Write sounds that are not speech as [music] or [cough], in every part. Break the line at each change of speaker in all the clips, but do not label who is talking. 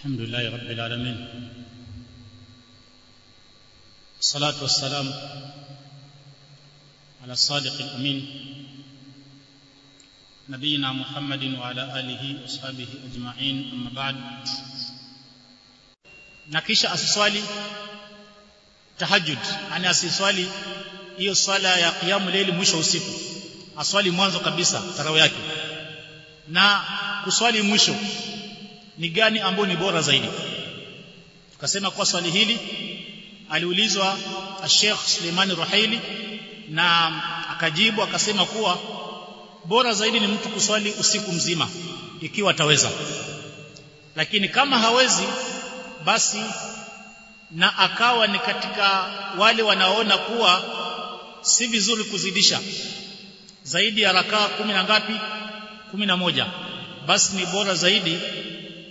الحمد لله رب العالمين. الصلاة والسلام على الصادق الأمين نبينا محمد وعلى آله وصحبه أجمعين. أما بعد نكيش أسسوالي تهجد. يعني أنا أسسوالي هي الصلاة يا قيام الليل مش وصف أسوالي منذ قبيسة ترويك نا كسوالي مش ni gani ambayo ni bora zaidi? Tukasema kwa swali hili aliulizwa Sheikh Suleiman Ruhaili na akajibu akasema kuwa bora zaidi ni mtu kuswali usiku mzima ikiwa ataweza. Lakini kama hawezi basi na akawa ni katika wale wanaona kuwa si vizuri kuzidisha zaidi ya rakaa kumi na ngapi? Kumi na moja. Basi ni bora zaidi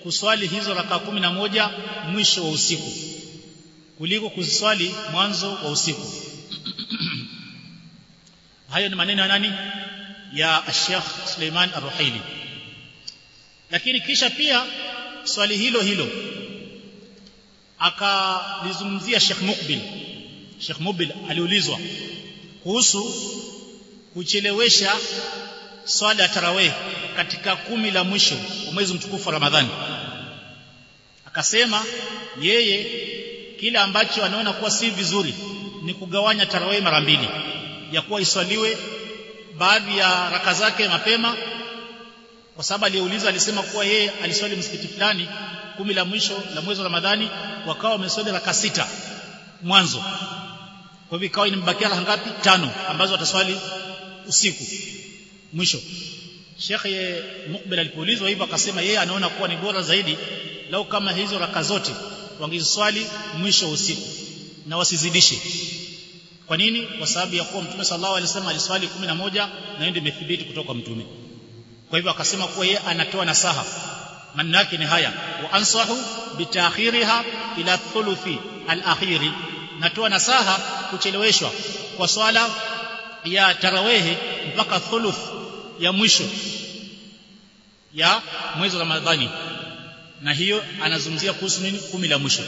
kuswali hizo rakaa kumi na moja mwisho wa usiku. Kuliko kuziswali mwanzo wa usiku. [clears throat] Hayo ni maneno ya nani? Ya Sheikh Suleiman Ar-Ruhaili. Lakini kisha pia swali hilo hilo. Akalizungumzia Sheikh Mukbil. Sheikh Mukbil aliulizwa kuhusu kuchelewesha swala ya tarawih katika kumi la mwisho wa mwezi mtukufu wa Ramadhani. Akasema yeye kile ambacho anaona kuwa si vizuri ni kugawanya tarawih mara mbili. Ya kuwa iswaliwe baadhi ya raka zake mapema. Kwa sababu aliyeuliza alisema kuwa yeye aliswali msikiti fulani kumi la mwisho la mwezi wa Ramadhani wakawa wameswali raka sita mwanzo. Kwa hivyo ikawa inabakia raka ngapi? Tano ambazo wataswali usiku mwisho. Sheikh Mukbil alipoulizwa hivyo akasema yeye anaona kuwa ni bora zaidi lau kama hizo raka zote wangeziswali mwisho usiku. Na wasizidishe. Kwa nini? Kwa sababu ya kuwa mtume sallallahu alaihi wasallam aliswali 11 na ndio imethibiti kutoka mtume. Kwa hivyo akasema kuwa yeye anatoa nasaha. Maneno yake ni haya. Wa ansahu bitakhiriha ila thuluthi al-akhiri. Natoa nasaha kucheleweshwa kwa swala ya tarawehe mpaka thuluth ya mwisho ya mwezi wa Ramadhani. Na hiyo anazungumzia kuhusu nini? Kumi la mwisho.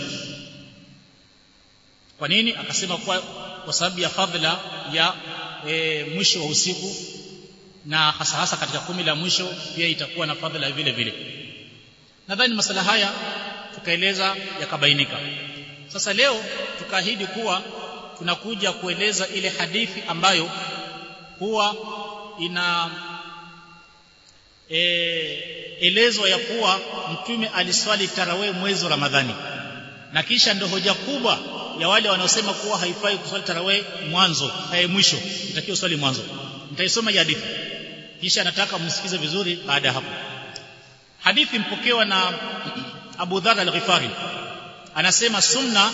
Kwa nini? Akasema kwa kwa sababu ya fadhila ya e, mwisho wa usiku na hasa hasa katika kumi la mwisho pia itakuwa na fadhila vile vile. Nadhani masala haya tukaeleza yakabainika. Sasa leo tukaahidi kuwa tunakuja kueleza ile hadithi ambayo huwa ina e, elezo ya kuwa mtume aliswali tarawih mwezi wa Ramadhani. Na kisha ndio hoja kubwa ya wale wanaosema kuwa haifai kuswali tarawih mwanzo eh, mwisho. Nitakiwa swali mwanzo. Nitaisoma hadithi. Kisha nataka msikize vizuri baada ya hapo. Hadithi mpokewa na Abu Dharr al-Ghifari. Anasema sunna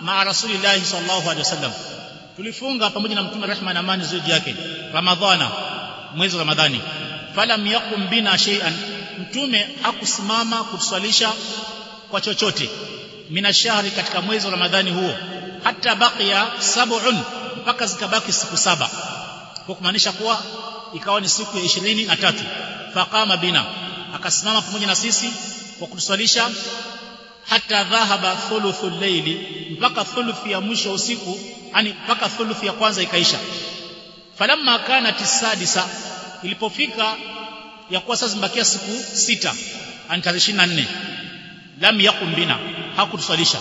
ma rasulillahi sallallahu alaihi wasallam. Tulifunga pamoja na mtume rehma na amani zuri yake. Ramadhana mwezi ramadhani falam yakum bina shay'an mtume akusimama kutuswalisha kwa chochote. Mina shahri katika mwezi wa ramadhani huo hata baqiya sab'un mpaka zikabaki siku saba. Kwa kumaanisha kuwa ikawa ni siku ya ishirini na tatu. Faqama bina akasimama pamoja na sisi kwa kutuswalisha hata dhahaba thuluthu llaili mpaka thuluthi ya mwisho usiku yani mpaka thuluthi ya kwanza ikaisha. Falamma kanat sadisa ilipofika ya kuwa sasa zimebakia siku sita ani nne 24 lam yakum bina hakutuswalisha.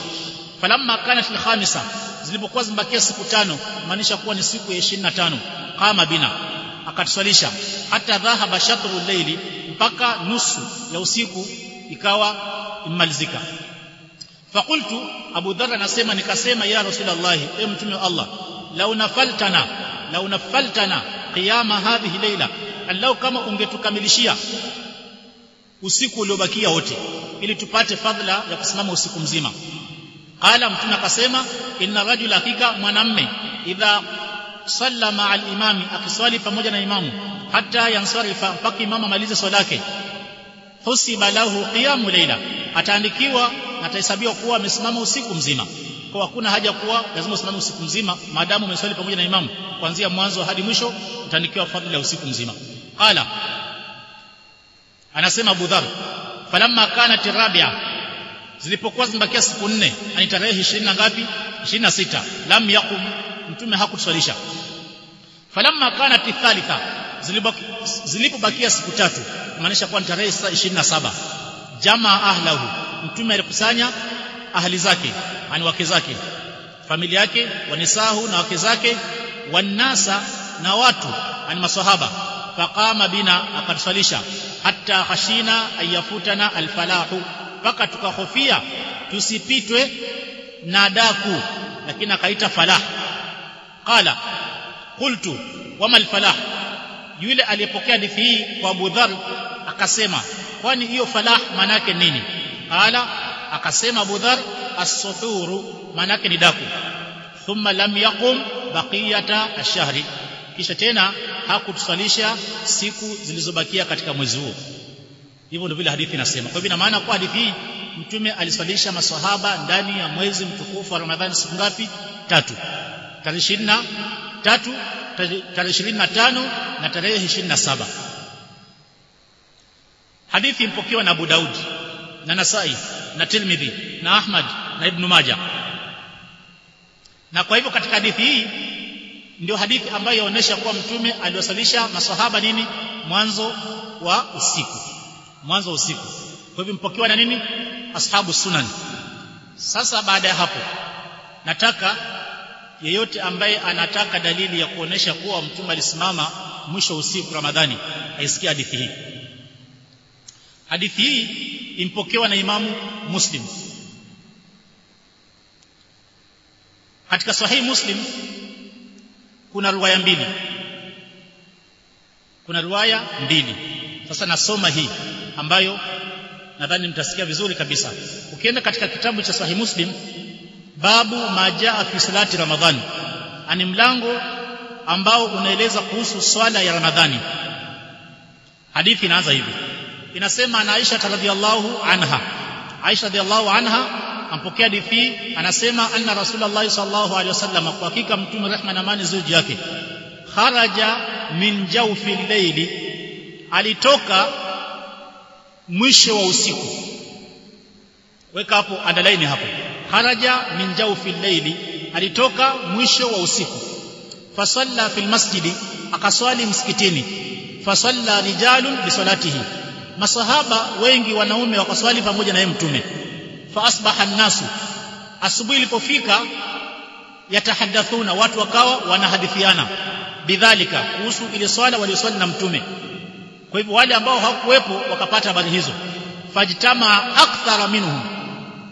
Falamma kanat alkhamisa zilipokuwa zimebakia siku tano maanisha kuwa ni siku ya 25 kama bina akatusalisha hata dhahaba shatru leili mpaka nusu ya usiku ikawa imalizika fakultu Abu Dharr anasema nikasema ya Rasulullah e mtume wa Allah launafaltana lau nafaltana qiyama hadhihi layla allau kama ungetukamilishia usiku uliobakia wote ili tupate fadhila ya kusimama usiku mzima. Qala mtume akasema inna rajula hakika mwanamme idha salla ma'a al-imami akiswali pamoja na imamu hata yansarifa mpaka imamu amalize swala yake husiba lahu qiyamu layla ataandikiwa na atahesabiwa kuwa amesimama usiku mzima. Kwa hakuna haja kuwa lazima usimame usiku mzima maadamu umeswali pamoja na imamu kuanzia mwanzo hadi mwisho utaandikiwa fadhila ya usiku mzima qala. Anasema Abu Dharr falamma kanat rabi'a zilipokuwa zimebakia siku nne ani tarehe 20 na ngapi? 26 lam yaqum mtume hakutusalisha falamma kanat thalitha zilipobakia siku tatu maanisha kuwa ni tarehe 27 jamaa ahlahu mtume alikusanya ahli zake ani wake zake familia yake wanisahu na wake zake wanasa na watu ani maswahaba faqama bina akatusalisha hatta khashina ayafutana alfalahu. Mpaka tukahofia tusipitwe na daku lakini akaita falah. Qala qultu wama alfalah? Yule aliyepokea hadithi hii kwa Abu Dharr akasema kwani hiyo falah maana nini? Qala akasema Abu Dharr as-suhuru maana ni daku. Thumma lam yaqum baqiyata ash-shahri. Kisha tena hakutusalisha siku zilizobakia katika mwezi huo hivyo ndio vile hadithi inasema. Kwa hivyo ina maana kwa hadithi hii mtume aliswalisha maswahaba ndani ya mwezi mtukufu wa Ramadhani siku ngapi? Tatu. Tarehe 23 tarehe 25 na tarehe 27 hadithi impokewa na Abu Daud na Nasai na Tirmidhi na Ahmad na Ibn Majah. Na kwa hivyo katika hadithi hii ndio hadithi ambayo inaonyesha kuwa mtume aliwasalisha maswahaba nini? Mwanzo wa usiku. Mwanzo wa usiku. Kwa hivyo mpokewa na nini? Ashabu sunan. Sasa baada ya hapo nataka yeyote ambaye anataka dalili ya kuonesha kuwa mtume alisimama mwisho usiku Ramadhani aisikie hadithi hii. Hadithi hii impokewa na imamu Muslim. Katika sahihi Muslim kuna riwaya mbili. Kuna riwaya mbili. Sasa nasoma hii ambayo nadhani mtasikia vizuri kabisa. Ukienda katika kitabu cha sahih muslim babu majaa fi salati ramadhani. Ani mlango ambao unaeleza kuhusu swala ya ramadhani. Hadithi inaanza hivi. Inasema na Aisha radhiallahu anha. Aisha radhiallahu anha ampokea hadithi anasema anna rasulullah sallallahu alaihi wasallam kwa hakika mtume rehma na amani zuji yake. Kharaja min jawfi layli alitoka mwisho wa usiku. Weka hapo underline hapo. Kharaja min jawfi layli alitoka mwisho wa usiku. Fasalla fil masjidi akaswali msikitini. Fasalla rijalun bisalatihi masahaba wengi wanaume wakaswali pamoja na yeye mtume fa asbaha nasu asubuhi ilipofika yatahaddathuna watu wakawa wanahadithiana. Bidhalika kuhusu ile swala walioswali na mtume. Kwa hivyo wale ambao hawakuwepo wakapata habari hizo. Fajtama akthara minhum.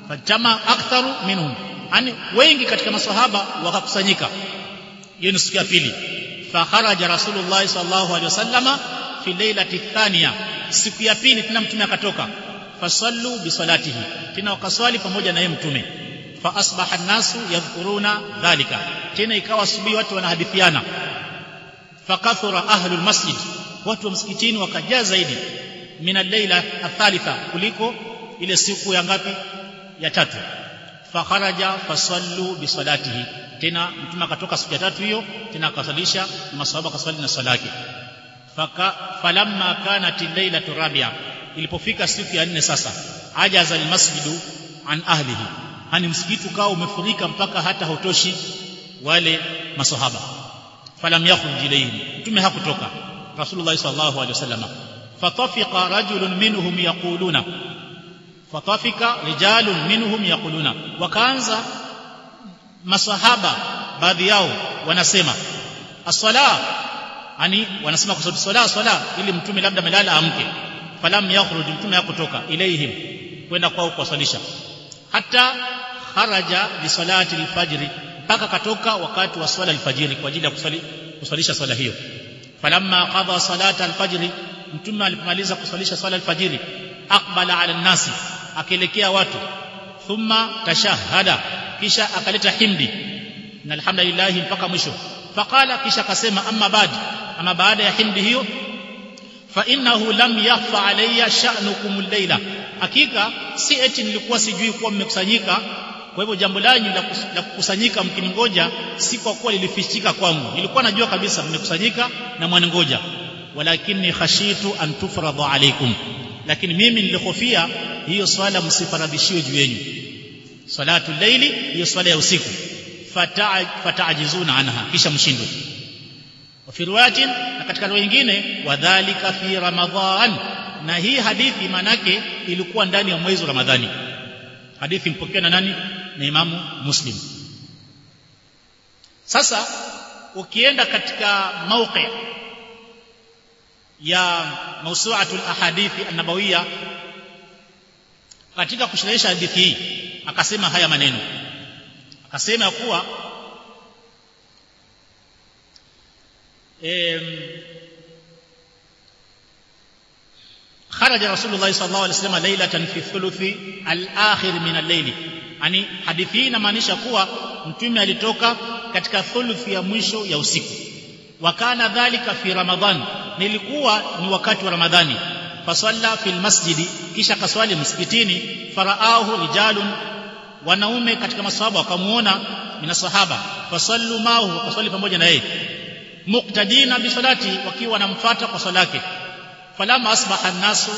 Fajtama aktharu minhum. Yani wengi katika maswahaba wakakusanyika. Hiyo ni siku ya pili. Fakharaja rasulullah sallallahu alaihi wasallama fi lailati thania siku ya pili tena mtume akatoka fasallu bisalatihi tena wakaswali pamoja na yeye mtume. Fa asbaha an-nasu yadhkuruna dhalika. Tena ikawa asubuhi watu wanahadithiana. Fakathura ahlu almasjid watu wa msikitini wakajaa zaidi. Min al-laila athalitha kuliko ile siku ya ngapi? Ya tatu. Fakharaja fasallu bisalatihi tena mtume akatoka siku ya tatu hiyo tena akasalisha masahaba akaswali na swala faka falamma kanat al-lailatu rabi'a ilipofika siku ya nne sasa ajaza almasjidu an ahlihi. Hani msikiti ukawa umefurika mpaka hata hautoshi wale masahaba falam yakhruj ilayhi mtume hakutoka. Rasulullah sallallahu alaihi wasallam. Fatafiqa rajulun minhum yaquluna. Fatafika rijalun minhum yaquluna. Wakaanza masahaba baadhi yao wanasema as-sala ani wanasema kwa sababu swala swala ili mtume labda amelala amke falam yakhruj mtume hakutoka. Ilaihim kwenda kwao kuwasalisha. Hata kharaja bi salati al-fajr mpaka katoka wakati wa swala al-fajr kwa ajili ya kusali kusalisha swala hiyo. Falamma qada salata al-fajr mtume alipomaliza kusalisha swala al-fajr aqbala ala an-nasi akielekea watu. Thumma tashahada kisha akaleta himdi na alhamdulillah mpaka mwisho. Faqala kisha akasema amma baad ama baada ya himdi hiyo fa innahu lam yakhfa alayya sha'nukum al-layla. Hakika si eti nilikuwa sijui kuwa mmekusanyika. Kwa hivyo jambo lanyu la kukusanyika mkiningoja si kwa kuwa lilifichika kwangu. Nilikuwa najua kabisa mmekusanyika na mwaningoja. Walakini khashitu an tufradha alaykum. Lakini mimi nilihofia hiyo swala msifaradhishiwe juu yenu. Salatu laili hiyo swala ya usiku. Fataajizuna anha kisha mshindwe وفي روايه na katika riwaya nyingine wadhālika fi ramadhan na hii hadithi manake ilikuwa ndani ya mwezi wa ramadhani hadithi mpokea na nani na imamu muslim sasa ukienda katika mauqi ya mawsu'atul ahadithi an-nabawiyya katika kusherehesha hadithi hii akasema haya maneno akasema kuwa eh, kharaja rasulullah sallallahu alaihi wasallam lailatan fi thuluthi al-akhir min al-layl yani hadithi hii inamaanisha kuwa mtume alitoka katika thuluthi ya mwisho ya usiku. Wakana dhalika fi ramadhan nilikuwa ni wakati wa ramadhani. Fasalla fi masjidi kisha kaswali msikitini faraahu rijalun wanaume katika masahaba wakamuona mina sahaba. Fasallu mahu kaswali pamoja na yeye muqtadina bi salati wakiwa wanamfuata kwa swala yake falama asbaha an-nasu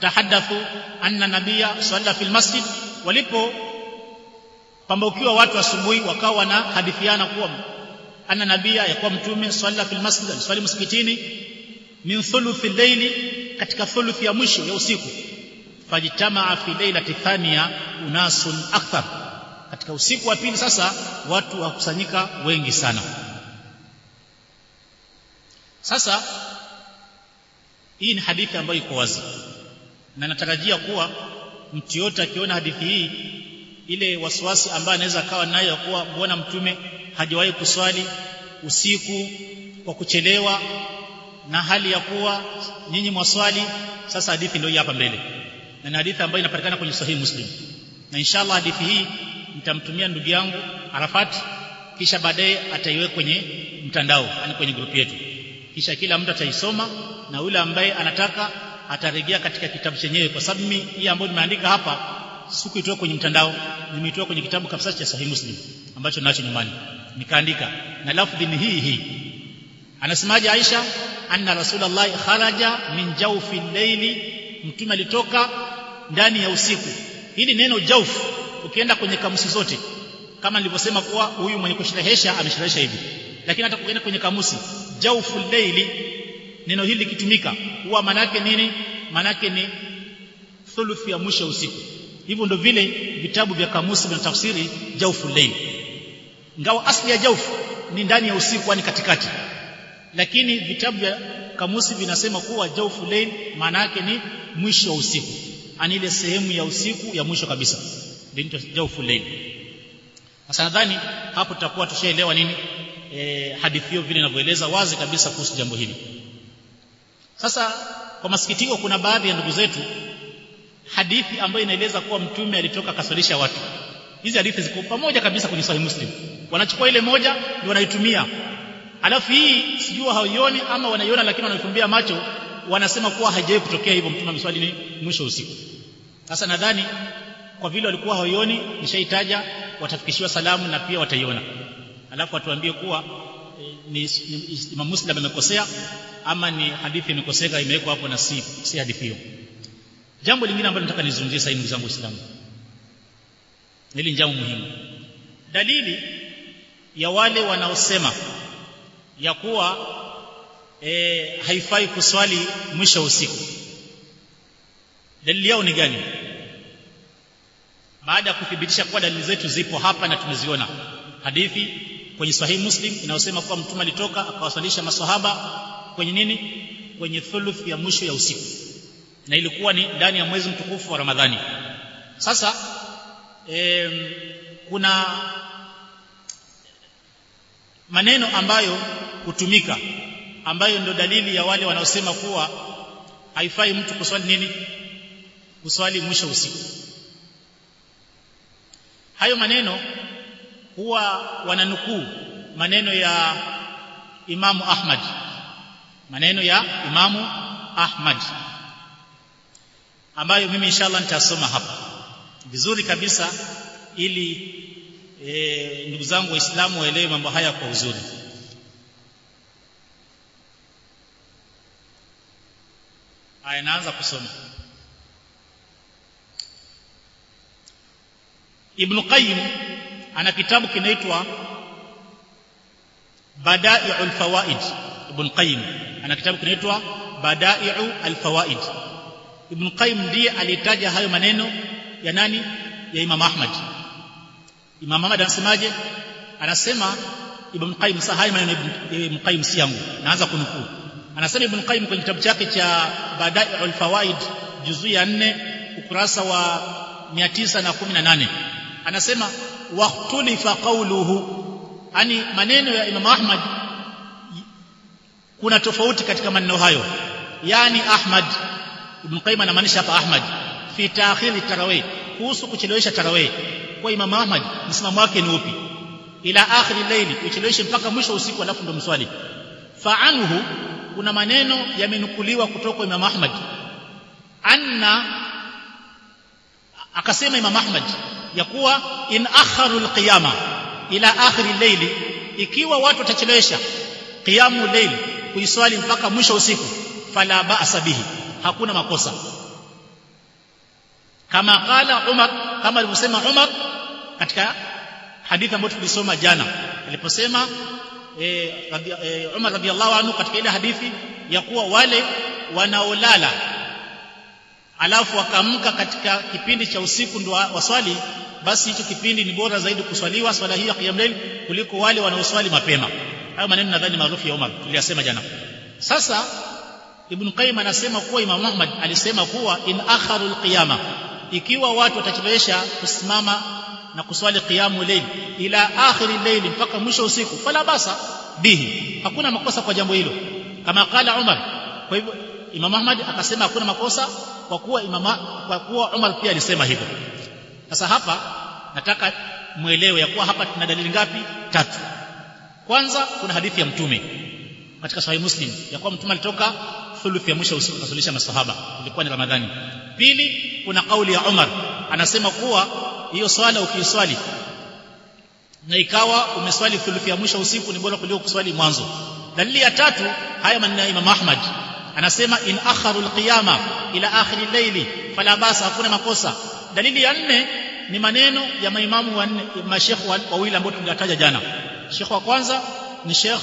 tahaddathu anna nabiyya salla fil masjid walipo pambaukiwa watu asubuhi wakawa wanahadithiana kuwa anna nabiyya yakuwa mtume salla fil masjid aliswali msikitini min thuluthi layli katika thuluthi ya mwisho ya usiku. Fajitamaa fi lailati thaniya unasun akthar. Katika usiku wa pili sasa watu wakusanyika wengi sana sasa hii ni hadithi ambayo iko wazi. Na natarajia kuwa mtu yote akiona hadithi hii ile wasiwasi ambaye anaweza kawa nayo kuwa mbona mtume hajawahi kuswali usiku kwa kuchelewa na hali ya kuwa nyinyi mwaswali sasa hadithi ndio hapa mbele. Na ni hadithi ambayo inapatikana kwenye sahihi muslim. Na inshallah hadithi hii nitamtumia ndugu yangu Arafat kisha baadaye ataiweka kwenye mtandao yani kwenye grupu yetu kisha kila mtu ataisoma na yule ambaye anataka atarejea katika kitabu chenyewe kwa sababu mimi hii ambayo nimeandika hapa sikuitoa kwenye mtandao nimeitoa kwenye kitabu kabisa cha sahihi muslim ambacho nacho nyumbani. Nikaandika. Na lafdhi ni hii hii. Anasemaje Aisha? Anna rasulullah kharaja min jawfi al-layli mtume alitoka ndani ya usiku. Hili neno jawf ukienda kwenye kamusi zote kama nilivyosema kuwa huyu mwenye kusherehesha amesherehesha hivi. Lakini hata kwenye kamusi jawfu layli neno hili likitumika huwa manake nini? Manake ni thuluthi ya mwisho usiku. Hivyo ndio vile vitabu vya kamusi vinatafsiri jawfu layli ngao asli ya jawfu ni ndani ya usiku yani katikati. Lakini vitabu vya kamusi vinasema kuwa jawfu layl maana yake ni mwisho wa usiku. Ani ile sehemu ya usiku ya mwisho kabisa. Ndio jawfu layl sasa nadhani hapo tutakuwa tushaelewa nini e, hadithi hiyo vile inavyoeleza wazi kabisa kuhusu jambo hili. Sasa kwa masikitiko kuna baadhi ya ndugu zetu hadithi ambayo inaeleza kuwa mtume alitoka akaswalisha watu. Hizi hadithi ziko pamoja kabisa kwenye sahih muslim. Wanachukua ile moja ndio wanaitumia. Alafu hii sijua hawaioni ama wanaiona lakini wanafumbia macho wanasema kuwa haijawahi kutokea hivyo mtume ameswali ni mwisho usiku. Sasa nadhani kwa vile walikuwa hawaioni nishaitaja watafikishiwa salamu na pia wataiona alafu atuambie kuwa e, ni, ni Imam Muslim amekosea ama ni hadithi imekoseka imewekwa hapo na si, si hadithi hiyo. Jambo lingine ambalo nataka nizungumzie sasa ndugu zangu Waislamu. Hili ni jambo muhimu. Dalili ya wale wanaosema ya kuwa e, haifai kuswali mwisho wa usiku. Dalili yao ni gani? Baada ya kuthibitisha kuwa dalili zetu zipo hapa na tumeziona. Hadithi kwenye sahihi muslim inayosema kuwa mtume alitoka akawasalisha maswahaba kwenye nini? Kwenye thuluth ya mwisho ya usiku. Na ilikuwa ni ndani ya mwezi mtukufu wa ramadhani. Sasa e, kuna maneno ambayo hutumika ambayo ndio dalili ya wale wanaosema kuwa haifai mtu kuswali nini? Kuswali mwisho usiku. Hayo maneno huwa wananukuu maneno ya Imamu Ahmad. Maneno ya Imamu Ahmad. Ambayo mimi inshallah nitasoma hapa. Vizuri kabisa ili e, ndugu zangu waislamu waelewe mambo haya kwa uzuri. Aya naanza kusoma. Ibn Qayyim ana kitabu kinaitwa Bada'i'ul Fawaid Ibn Qayyim. Ana kitabu kinaitwa Bada'i'ul Fawaid Ibn Qayyim ndiye alitaja hayo maneno ya nani? Ya Imam Ahmad. Imam Ahmad anasemaje? Anasema Ibn Qayyim sasa hayo maneno Ibn Qayyim si yangu. Naanza kunukuu. Anasema Ibn Qayyim kwenye kitabu chake cha Bada'i'ul Fawaid juzu ya 4 ukurasa wa 918 anasema waqtulifa qawluhu. Yani maneno ya Imam Ahmad kuna tofauti katika maneno hayo. Yani Ahmad Ibn Qayyim anamaanisha hapa Ahmad fi ta'khiri tarawih kuhusu kuchelewesha tarawih. Kwa Imam Ahmad msimamo wake ni upi? Ila akhiri laili ucheleweshe mpaka mwisho usiku alafu ndo mswali. Fa'anhu kuna maneno yamenukuliwa kutoka kwa Imam Ahmad. Anna akasema Imam Ahmad ya kuwa in akharu al-qiyama ila akhir al-layli ikiwa watu watachelewesha qiyamu layl kuiswali mpaka mwisho usiku fala ba'sa bihi hakuna makosa. Kama qala Umar kama alivyosema Umar katika hadithi ambayo tulisoma jana aliposema e, e, Umar radhiallahu anhu katika ile hadithi ya kuwa wale wanaolala alafu akaamka katika kipindi cha usiku ndio waswali basi hicho kipindi ni bora zaidi kuswaliwa swala hiyo ya qiyam layl kuliko wale wanaoswali mapema. Hayo maneno nadhani maarufu ya Umar tuliyasema jana. Sasa Ibn Qayyim anasema kuwa Imam Ahmad alisema kuwa in akharu alqiyama ikiwa watu watachelewesha kusimama na kuswali qiyamu layl ila akhiri layl mpaka mwisho usiku fala basa bihi. Hakuna makosa kwa jambo hilo. Kama kala Umar kwa hivyo Imam Ahmad akasema hakuna makosa kwa kuwa imama kwa kuwa Umar pia alisema hivyo. Sasa hapa nataka muelewe ya kuwa hapa tuna dalili ngapi? Tatu. Kwanza kuna hadithi ya mtume katika sahihi muslim ya kuwa mtume alitoka thuluthi ya mwisho usiku kusalisha masahaba ilikuwa ni ramadhani. Pili kuna kauli ya Umar anasema kuwa hiyo swala ukiiswali na ikawa umeswali thuluthi ya mwisho usiku ni bora kuliko kuswali mwanzo. Dalili ya tatu haya maneno ya Imam Ahmad anasema in akharu alqiyama ila akhiri layli. Fala basa hakuna makosa. Dalili ya nne ni maneno ya maimamu wanne mashekhu wawili ambao tuliyataja jana. Shekhu wa kwanza ni shekh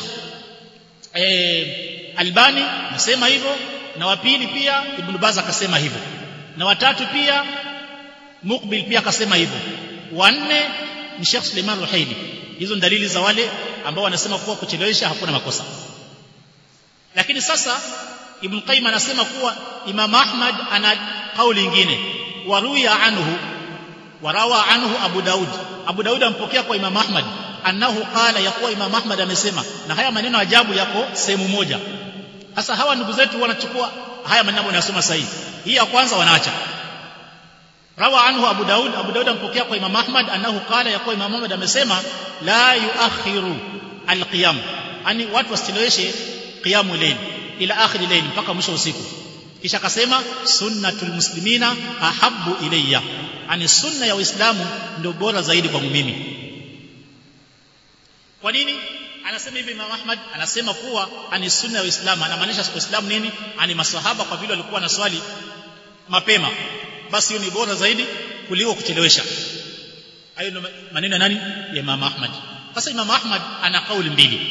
eh, Albani nasema hivyo. Na wa pili pia Ibn Baz akasema hivyo. Na watatu pia Mukbil pia akasema hivyo. Wa nne ni Sheikh Suleiman Ruhaili hizo ni dalili za wale ambao wanasema kuwa kuchelewesha hakuna makosa. Lakini sasa Ibn Qayyim anasema kuwa Imam Ahmad ana kauli nyingine. Waruya anhu warawa anhu Abu Daud. Abu Daud ampokea kwa Imam Ahmad. Annahu qala ya kuwa Imam Ahmad amesema na haya maneno ajabu yako sehemu moja. Sasa hawa ndugu zetu wanachukua haya maneno ambayo nasoma sasa hii ya kwanza wanaacha. Rawa anhu Abu Daud. Abu Daud ampokea kwa Imam Ahmad. Annahu qala ya kuwa Imam Ahmad amesema la yuakhiru alqiyam. Yani watu wasicheleweshe qiyamu layl ila akhir layl mpaka mwisho usiku. Kisha akasema sunnatul muslimina ahabbu ilayya. Ani sunna ya uislamu ndio bora zaidi kwangu mimi. Kwa nini? Anasema hivi Imam Ahmad anasema kuwa ani sunna ya uislamu anamaanisha uislamu nini? Ani maswahaba kwa vile walikuwa na swali mapema basi hiyo ni bora zaidi kuliko kuchelewesha. Hayo ndio maneno ya nani? Ya Imam Ahmad. Sasa Imam Ahmad ana kauli mbili.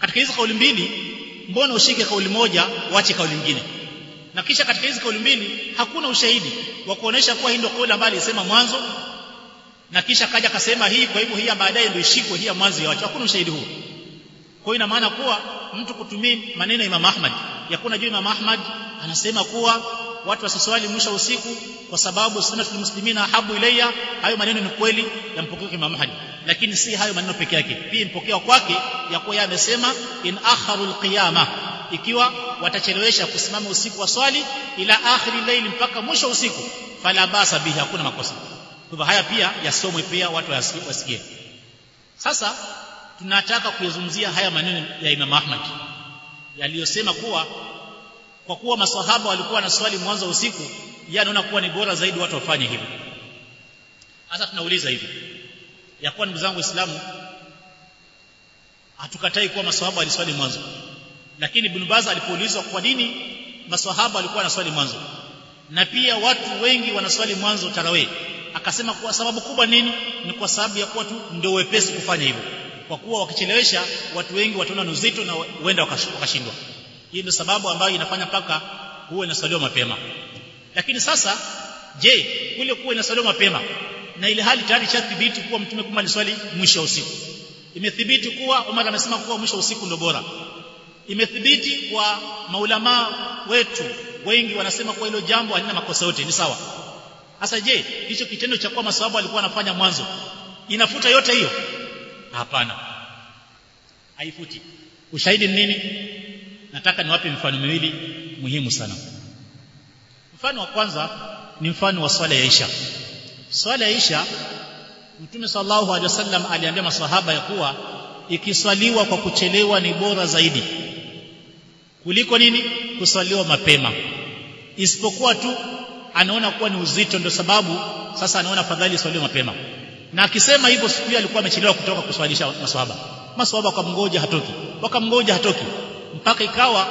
Katika hizo kauli mbili mbona ushike kauli moja uache kauli nyingine? Na kisha katika hizi kauli mbili hakuna ushahidi wa kuonesha kuwa hii ndio kauli ambayo alisema mwanzo na kisha kaja akasema hii kwa hivyo hii baadaye ndio ishikwe hii mwanzo ya hakuna ushahidi huo. Kwa hiyo ina maana kuwa mtu kutumia maneno ya Imam Ahmad ya kuna juu Imam Ahmad anasema kuwa watu wasiswali mwisho usiku kwa sababu sunnatul muslimina habu ilayya hayo maneno ni kweli yampokea Imam Ahmad lakini si hayo maneno peke yake. Pia mpokea kwake ya kuwa yeye amesema in akharul qiyama. Ikiwa watachelewesha kusimama usiku wa swali ila akhiri layl mpaka mwisho usiku fala basa bihi hakuna makosa. Kwa haya pia yasomwe pia watu wasikie. Sasa tunataka kuyazungumzia haya maneno ya Imam Ahmad. Yaliyosema kuwa kwa kuwa maswahaba walikuwa na swali mwanzo usiku yeye anaona kuwa ni bora zaidi watu wafanye hivyo. Sasa tunauliza hivi ya kuwa ndugu zangu waislamu hatukatai kuwa maswahaba waliswali mwanzo. Lakini Ibn Baz alipoulizwa kwa nini maswahaba walikuwa wanaswali mwanzo na pia watu wengi wanaswali mwanzo tarawih akasema kuwa sababu kubwa nini? Ni kwa sababu ya kuwa tu ndio wepesi kufanya hivyo. Kwa kuwa wakichelewesha watu wengi wataona ni uzito na huenda wakashindwa. Hii ndio sababu ambayo inafanya mpaka huwe inaswaliwa mapema. Lakini sasa je kule kuwa inaswaliwa mapema na ile hali tayari chathibiti kuwa mtume kama aliswali mwisho wa usiku. Imethibiti kuwa Umar amesema kuwa mwisho wa usiku ndio bora. Imethibiti kwa maulama wetu wengi wanasema kuwa hilo jambo halina makosa yote ni sawa. Sasa je hicho kitendo cha kuwa masababu alikuwa anafanya mwanzo inafuta yote hiyo? Hapana. Haifuti. Ushahidi ni nini? Nataka niwape mifano miwili muhimu sana. Mfano wa kwanza ni mfano wa swala ya Isha swala Isha Mtume sallallahu alaihi wasallam aliambia masahaba ya kuwa ikiswaliwa kwa kuchelewa ni bora zaidi. Kuliko nini? Kuswaliwa mapema. Isipokuwa tu anaona kuwa ni uzito ndio sababu sasa anaona fadhali iswaliwe mapema. Na akisema hivyo siku hiyo alikuwa amechelewa kutoka kuswalisha maswahaba. Maswahaba wakamngoja hatoki. Wakamngoja hatoki. Mpaka ikawa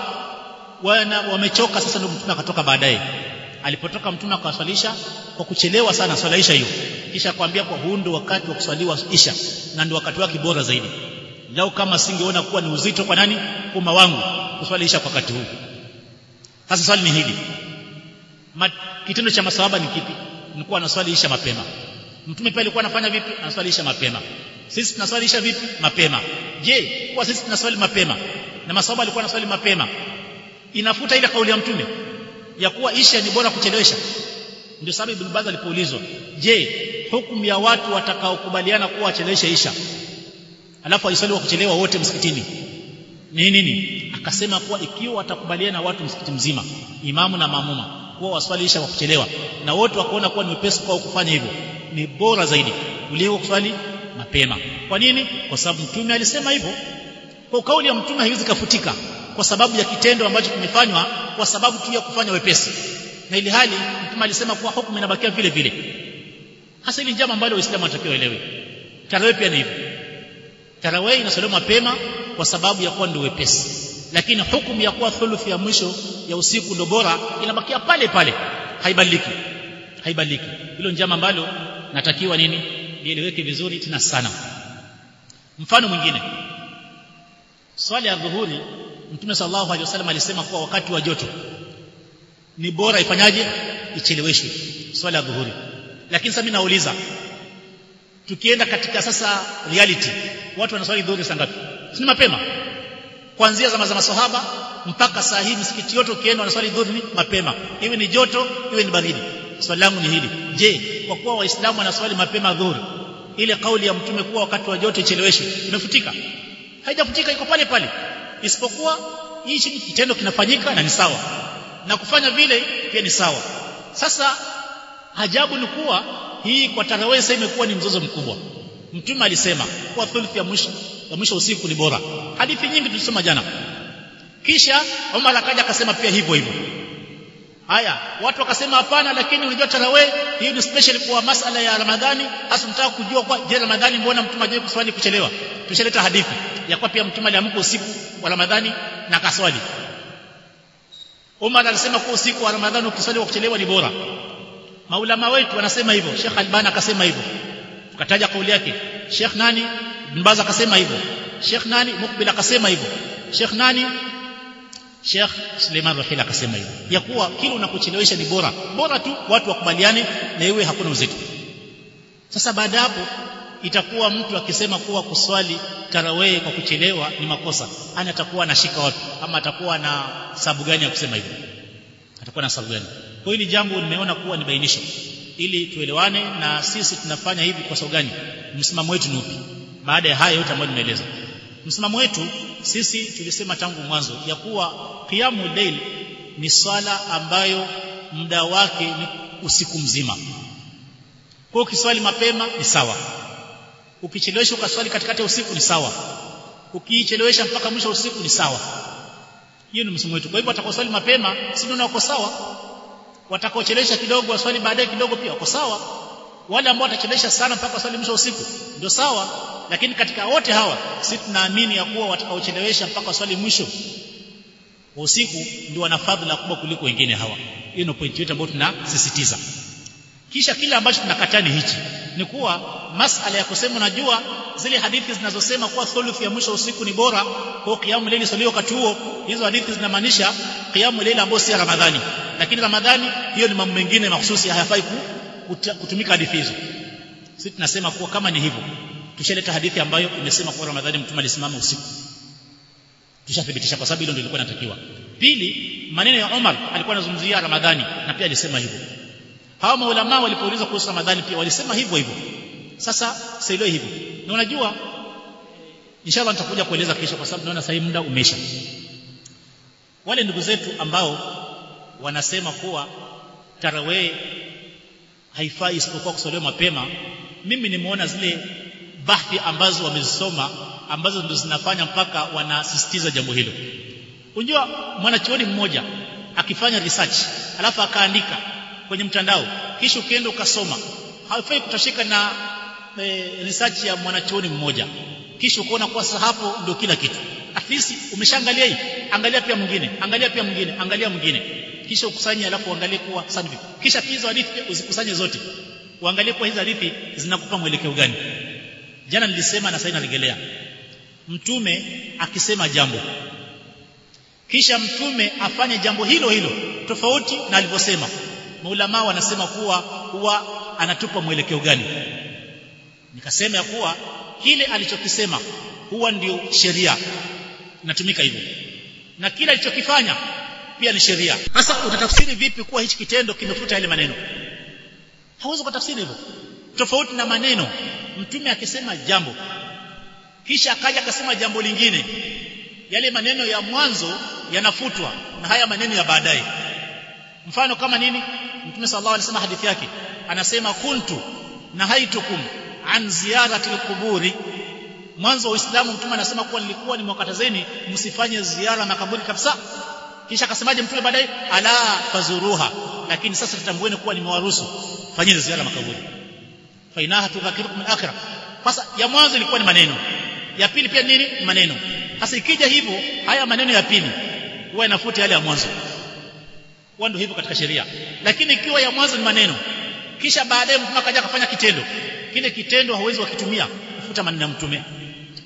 wana wamechoka sasa ndio mtume akatoka baadaye alipotoka mtume akawaswalisha kwa kuchelewa sana swala isha hiyo. Kisha akwambia kwa huu wakati wa kuswaliwa isha na ndio wakati wake bora zaidi. Lau kama singeona kuwa ni uzito kwa nani? Umma wangu kuswali isha kwa wakati huu. Sasa swali ni hili. Kitendo cha masawaba ni kipi? Ni kuwa anaswalisha mapema. Mtume pia alikuwa anafanya vipi? Anaswalisha mapema. Sisi tunaswali isha vipi? Mapema. Je kwa sisi tunaswali mapema? Na masawaba alikuwa anaswali mapema. Inafuta ile kauli ya mtume ya kuwa isha ni bora kuchelewesha. Ndio sababu ibn Baz alipoulizwa je hukumu ya watu watakaokubaliana kuwa wacheleweshe isha alafu aisali wa kuchelewa wote msikitini ni nini? Akasema kuwa ikiwa watakubaliana watu msikiti mzima imamu na mamuma kuwa waswali isha kwa kuchelewa na wote wakaona kuwa ni wepesi kwao kufanya hivyo ni bora zaidi kuliko kuswali mapema. Kwa nini? Kwa sababu mtume alisema hivyo. Kwa kauli ya mtume haiwezi kafutika kwa sababu ya kitendo ambacho kimefanywa kwa sababu tu ya kufanya wepesi. Na ili hali mtume alisema kuwa hukumu inabakia vile vile. Hasa hili jambo ambalo waislamu watakiwa elewe tarawih pia ni hivyo. Tarawih inasaliwa mapema kwa sababu ya kuwa ndio wepesi. Lakini hukumu ya kuwa thuluthi ya mwisho ya usiku ndio bora inabakia pale pale. Haibadiliki. Haibadiliki. Hilo ni jambo ambalo natakiwa nini? Lieleweke vizuri tena sana. Mfano mwingine. Swala ya dhuhuri mtume sallallahu alaihi wasallam alisema kuwa wakati wa joto ni bora ifanyaje? Icheleweshwe swala ya dhuhuri. Lakini sasa mimi nauliza tukienda katika sasa reality watu wanaswali dhuhuri saa ngapi? Si mapema? Kuanzia zama za maswahaba mpaka saa hii msikiti yote ukienda wanaswali dhuhuri ni mapema. Iwe ni joto iwe ni baridi. Swali langu ni hili. Je kwa kuwa waislamu wanaswali mapema dhuhuri ile kauli ya mtume kuwa wakati wa joto icheleweshwe imefutika? Haijafutika iko pale pale isipokuwa hichi kitendo kinafanyika na ni sawa. Na kufanya vile pia ni sawa. Sasa ajabu ni kuwa hii kwa tarawih sasa imekuwa ni mzozo mkubwa. Mtume alisema kwa thuluthi ya mwisho ya mwisho usiku ni bora. Hadithi nyingi tulisoma jana. Kisha omar akaja akasema pia hivyo hivyo haya watu wakasema hapana lakini unajua tarawe hii ni special kwa masala ya Ramadhani. Hasa mtaka kujua kwa je Ramadhani mbona mtume hajawahi kuswali kuchelewa? Tushaleta hadithi ya kwa pia mtume aliamka usiku wa Ramadhani na kaswali Umar alisema kwa usiku wa Ramadhani ukiswali kwa kuchelewa ni bora. Maulama wetu wanasema hivyo Sheikh Albani akasema hivyo. Ukataja kauli yake Sheikh nani? Baz akasema hivyo. Sheikh nani? Mukbil akasema hivyo. Sheikh nani Sheikh Suleiman Rahil akasema hivyo ya kuwa kile unakuchelewesha ni bora. Bora tu watu wakubaliane na iwe hakuna uzito. Sasa baada hapo itakuwa mtu akisema kuwa kuswali tarawih kwa kuchelewa ni makosa. Ana atakuwa anashika watu ama atakuwa na sababu gani ya kusema hivyo atakuwa na sababu gani? Kwa hili jambo nimeona kuwa ni bainisho ili tuelewane na sisi tunafanya hivi kwa sababu gani? Msimamo wetu ni upi? Baada ya haya yote ambayo nimeeleza msimamo wetu sisi tulisema tangu mwanzo ya kuwa qiyamul layl ni swala ambayo muda wake ni usiku mzima. Kwa ukiswali mapema ni sawa. Ukichelewesha ukaswali katikati ya usiku ni sawa. Ukichelewesha mpaka mwisho wa usiku ni sawa. Hiyo ni msimamo wetu. Kwa hivyo atakoswali mapema si ndio sawa? Watakaochelewesha kidogo waswali baadaye kidogo pia wako sawa wale ambao watachelesha sana mpaka swali mwisho usiku ndio sawa lakini katika wote hawa sisi tunaamini ya kuwa watakaochelewesha mpaka waswali mwisho usiku ndio wana fadhila kubwa kuliko wengine hawa. Hiyo ndio point yetu ambayo tunasisitiza. Kisha kile ambacho tunakataa ni hichi ni kuwa masala ya kusema unajua zile hadithi zinazosema kuwa thuluth ya mwisho usiku ni bora kwa kiamu leli salio wakati huo hizo hadithi zinamaanisha kiamu leli ambayo si ya Ramadhani. Lakini Ramadhani hiyo ni mambo mengine mahususi hayafai kutumika hadithi hizo sisi tunasema kuwa kama ni hivyo tushaleta hadithi ambayo imesema kuwa Ramadhani mtume alisimama usiku. Tushathibitisha kwa sababu hilo ndio lilikuwa natakiwa pili maneno ya Omar alikuwa anazungumzia Ramadhani na pia alisema hivyo. Hawa maulama walipoulizwa kuhusu Ramadhani pia walisema hivyo hivyo. Sasa sielewi hivyo. Na unajua inshallah nitakuja kueleza kesho kwa sababu naona sasa muda umeisha. Wale ndugu zetu ambao wanasema kuwa tarawih haifai isipokuwa kusolewa mapema mimi nimeona zile bahthi ambazo wamezisoma ambazo ndio zinafanya mpaka wanasisitiza jambo hilo. Unjua mwanachuoni mmoja akifanya research alafu akaandika kwenye mtandao kisha ukienda ukasoma haifai kutashika na e, research ya mwanachuoni mmoja. Kisha ukaona kwa hapo ndio kila kitu. At least umeshaangalia hii. Angalia pia mwingine angalia pia mwingine angalia mwingine kisha ukusanye alafu uangalie kuwa sanvi kisha hizo hadithi uzikusanye zote. Uangalie kuwa hizo hadithi zinakupa mwelekeo gani. Jana nilisema na sasa narejelea mtume akisema jambo. Kisha mtume afanye jambo hilo hilo tofauti na alivyosema. Maulama wanasema kuwa huwa anatupa mwelekeo gani. Nikasema ya kuwa kile alichokisema huwa ndio sheria. Inatumika hivyo. Na kile alichokifanya pia ni sheria. Sasa utatafsiri vipi kuwa hichi kitendo kimefuta yale maneno? Hauwezi kutafsiri hivyo. Tofauti na maneno mtume akisema jambo kisha akaja akasema jambo lingine yale maneno ya mwanzo yanafutwa na haya maneno ya baadaye. Mfano kama nini? Mtume sallallahu alaihi wasallam hadithi yake anasema kuntu nahaitukum an ziyarati alquburi mwanzo wa Uislamu mtume anasema kuwa nilikuwa nimewakatazeni msifanye ziara makaburi kabisa kisha akasemaje mtume baadaye? Ala fazuruha lakini sasa tutambueni kuwa nimewaruhusu. Fanyeni ziara makaburi. Fa inaha tudhakirukum al-akhirah. Sasa ya mwanzo ilikuwa ni maneno. Ya pili pia nini? Maneno. Sasa ikija hivyo haya maneno ya pili huwa inafuta yale ya mwanzo. Huwa ndio hivyo katika sheria. Lakini ikiwa ya mwanzo ni maneno kisha baadaye mtume akaja akafanya kitendo. Kile kitendo hauwezi wakitumia kufuta maneno ya mtume.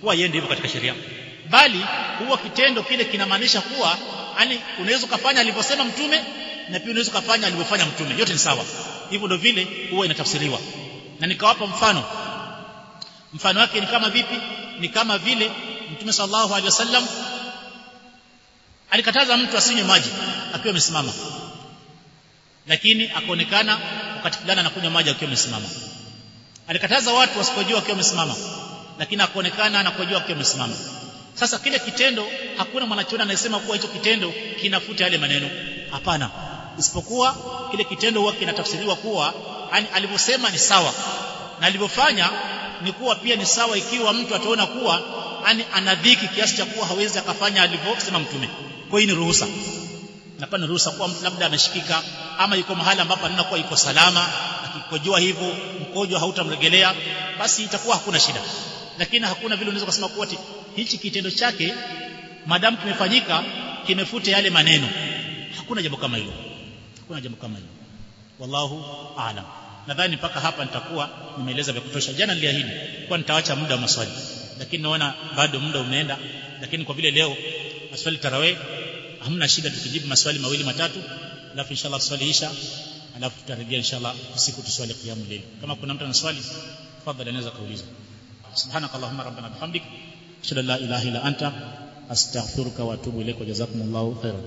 Huwa ndio hivyo katika sheria. Bali huwa kitendo kile kinamaanisha kuwa yani unaweza kufanya alivyosema mtume na pia unaweza kufanya alivyofanya mtume. Yote ni sawa. Hivyo ndio vile huwa inatafsiriwa. Na nikawapa mfano. Mfano wake ni kama vipi? Ni kama vile mtume sallallahu alaihi wasallam alikataza mtu asinywe maji akiwa amesimama. Lakini akaonekana wakati fulani anakunywa maji akiwa amesimama. Alikataza watu wasipojua akiwa amesimama lakini akaonekana anakojua akiwa amesimama sasa kile kitendo hakuna mwanachuoni anayesema kuwa hicho kitendo kinafuta yale maneno. Hapana. Isipokuwa kile kitendo huwa kinatafsiriwa kuwa alivyosema ni sawa. Na alivyofanya ni kuwa pia ni sawa ikiwa mtu ataona kuwa ani anadhiki kiasi cha kuwa hawezi akafanya alivyosema mtume. Kwa hiyo ni ruhusa. Na pana ruhusa kuwa mtu labda ameshikika ama yuko mahali ambapo anaona kuwa yuko salama akikojoa hivyo mkojo hautamregelea basi itakuwa hakuna shida lakini hakuna vile unaweza kusema kuwa hichi kitendo chake madamu kimefanyika kimefute yale maneno. Hakuna jambo kama hilo. Hakuna jambo kama hilo. Wallahu aalam nadhani mpaka hapa nitakuwa nimeeleza vya kutosha. Jana niliahidi kwa nitaacha muda wa maswali. Lakini naona bado muda umeenda. Lakini kwa vile leo maswali tarawih hamna shida tukijibu maswali mawili matatu. Alafu inshallah swali isha. Alafu tutarejea inshallah usiku tuswali qiyamul layl kama kuna mtu ana swali tafadhali anaweza kauliza سبحانك اللهم ربنا بحمدك أشهد أن لا إله إلا أنت أستغفرك وأتوب إليك وجزاكم الله خيرا.